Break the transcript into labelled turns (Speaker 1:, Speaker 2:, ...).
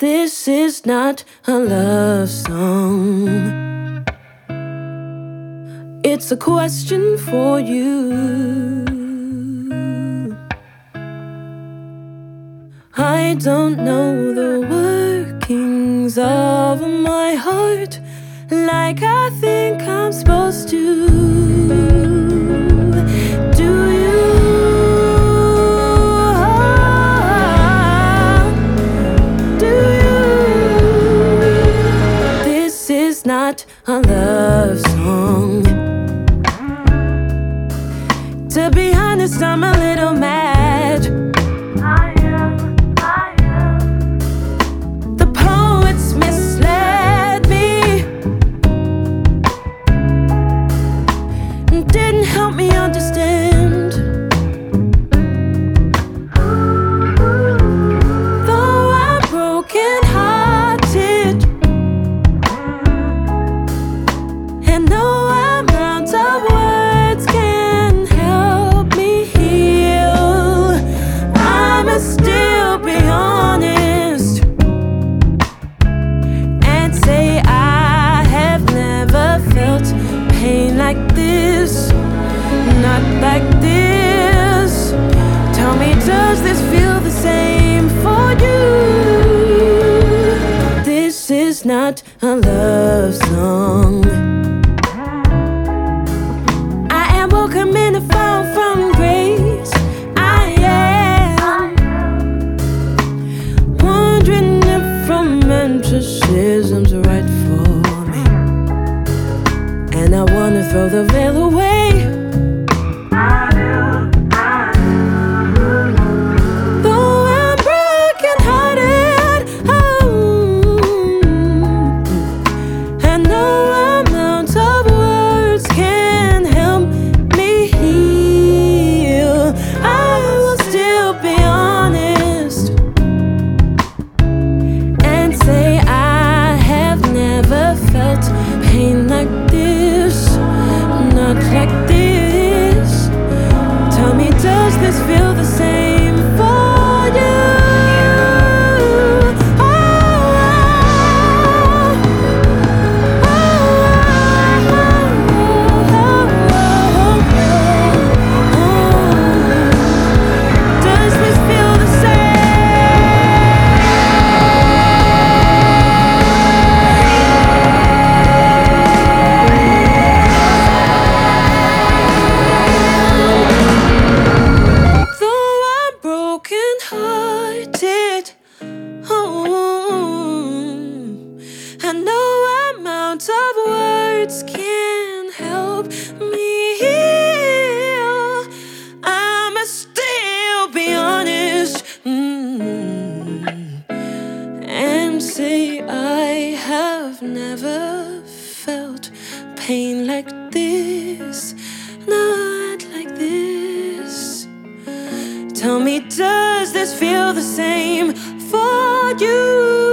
Speaker 1: This is not a love song. It's a question for you. I don't know the workings of my heart like I think I'm supposed is a love song. To be honest, I'm a little mad. Not a love song. I am welcome in a fall from grace. I am. Wondering if romanticism's right for me. And I wanna throw the veil away. This feel have never felt pain like this, not like this. Tell me, does this feel the same for you?